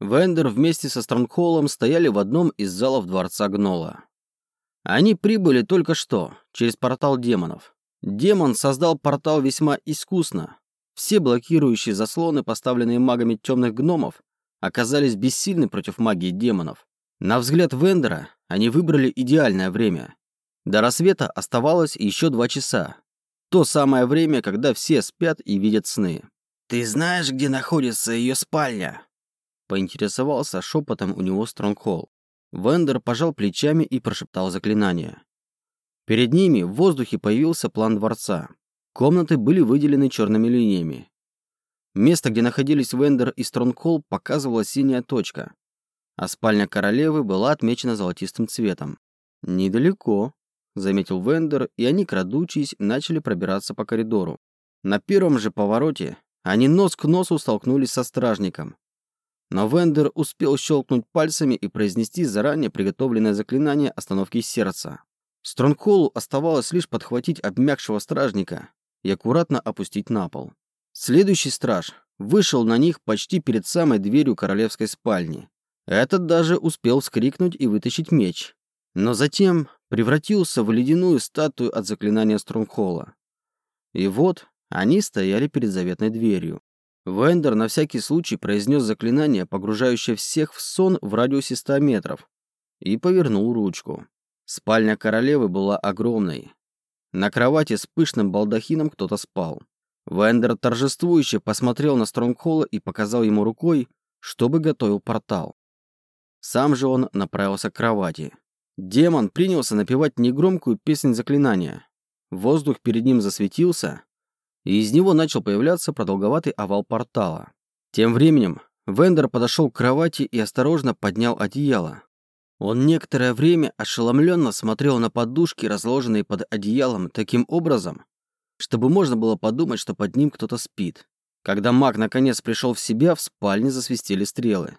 Вендер вместе со Стронгхоллом стояли в одном из залов дворца Гнола. Они прибыли только что, через портал демонов. Демон создал портал весьма искусно. Все блокирующие заслоны, поставленные магами темных гномов, оказались бессильны против магии демонов. На взгляд Вендера они выбрали идеальное время. До рассвета оставалось еще два часа. То самое время, когда все спят и видят сны. «Ты знаешь, где находится ее спальня?» Поинтересовался шепотом у него Стронгхолл. Вендер пожал плечами и прошептал заклинание. Перед ними в воздухе появился план дворца. Комнаты были выделены черными линиями. Место, где находились Вендер и Стронгхолл, показывала синяя точка, а спальня королевы была отмечена золотистым цветом. «Недалеко», — заметил Вендер, и они, крадучись, начали пробираться по коридору. На первом же повороте они нос к носу столкнулись со стражником, но Вендер успел щелкнуть пальцами и произнести заранее приготовленное заклинание остановки сердца. Стронгхоллу оставалось лишь подхватить обмякшего стражника и аккуратно опустить на пол. Следующий страж вышел на них почти перед самой дверью королевской спальни. Этот даже успел вскрикнуть и вытащить меч. Но затем превратился в ледяную статую от заклинания Стронгхолла. И вот они стояли перед заветной дверью. Вендер на всякий случай произнес заклинание, погружающее всех в сон в радиусе 100 метров, и повернул ручку. Спальня королевы была огромной. На кровати с пышным балдахином кто-то спал. Вендер торжествующе посмотрел на Стронгхолла и показал ему рукой, чтобы готовил портал. Сам же он направился к кровати. Демон принялся напевать негромкую песнь заклинания. Воздух перед ним засветился, и из него начал появляться продолговатый овал портала. Тем временем Вендер подошел к кровати и осторожно поднял одеяло. Он некоторое время ошеломленно смотрел на подушки, разложенные под одеялом, таким образом, чтобы можно было подумать, что под ним кто-то спит. Когда маг наконец пришел в себя, в спальне засвистели стрелы.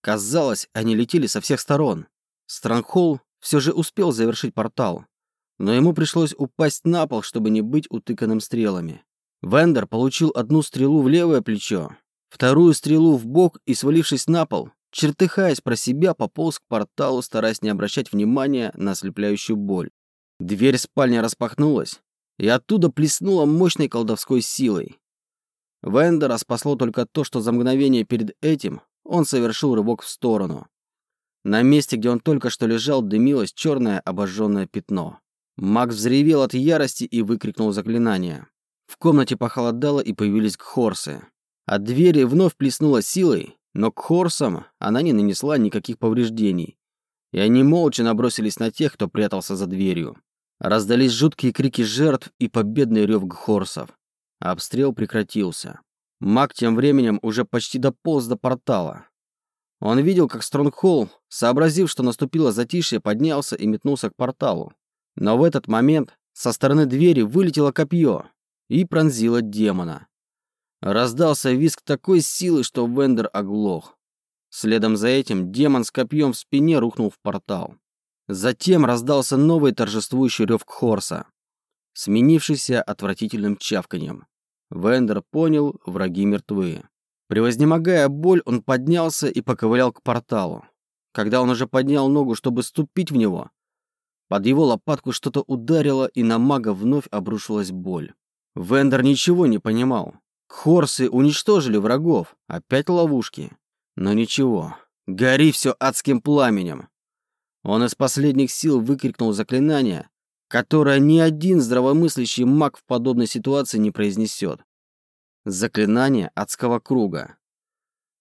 Казалось, они летели со всех сторон. Странгхолл все же успел завершить портал, но ему пришлось упасть на пол, чтобы не быть утыканным стрелами. Вендер получил одну стрелу в левое плечо, вторую стрелу в бок и, свалившись на пол, чертыхаясь про себя, пополз к порталу, стараясь не обращать внимания на ослепляющую боль. Дверь спальни распахнулась, и оттуда плеснула мощной колдовской силой. Вендера спасло только то, что за мгновение перед этим он совершил рывок в сторону. На месте, где он только что лежал, дымилось черное обожженное пятно. Макс взревел от ярости и выкрикнул заклинание. В комнате похолодало и появились кхорсы. От двери вновь плеснула силой, но к хорсам она не нанесла никаких повреждений. И они молча набросились на тех, кто прятался за дверью. Раздались жуткие крики жертв и победный рев гхорсов. Обстрел прекратился. Маг тем временем уже почти дополз до портала. Он видел, как Стронгхолл, сообразив, что наступило затишье, поднялся и метнулся к порталу. Но в этот момент со стороны двери вылетело копье, и пронзила демона. Раздался визг такой силы, что Вендер оглох. Следом за этим демон с копьем в спине рухнул в портал. Затем раздался новый торжествующий рев Кхорса, сменившийся отвратительным чавканьем. Вендер понял, враги мертвы. Превознемогая боль, он поднялся и поковылял к порталу. Когда он уже поднял ногу, чтобы ступить в него, под его лопатку что-то ударило, и на мага вновь обрушилась боль. Вендер ничего не понимал. Хорсы уничтожили врагов. Опять ловушки. Но ничего. Гори все адским пламенем. Он из последних сил выкрикнул заклинание, которое ни один здравомыслящий маг в подобной ситуации не произнесет. Заклинание адского круга.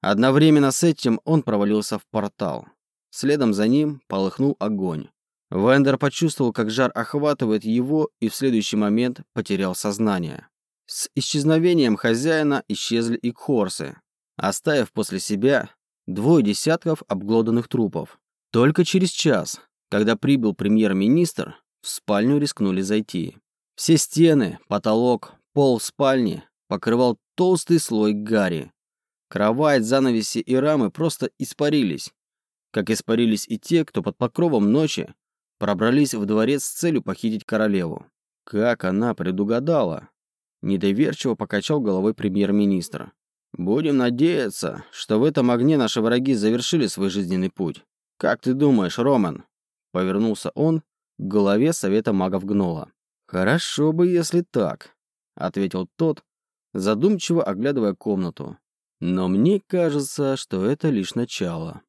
Одновременно с этим он провалился в портал. Следом за ним полыхнул огонь. Вендер почувствовал, как жар охватывает его и в следующий момент потерял сознание. С исчезновением хозяина исчезли и кхорсы, оставив после себя двое десятков обглоданных трупов. Только через час, когда прибыл премьер-министр, в спальню рискнули зайти. Все стены, потолок, пол спальни покрывал толстый слой гари. Кровать, занавеси и рамы просто испарились, как испарились и те, кто под покровом ночи пробрались в дворец с целью похитить королеву. Как она предугадала? Недоверчиво покачал головой премьер-министр. Будем надеяться, что в этом огне наши враги завершили свой жизненный путь. Как ты думаешь, Роман? Повернулся он к голове Совета магов Гнола. Хорошо бы, если так, ответил тот, задумчиво оглядывая комнату. Но мне кажется, что это лишь начало.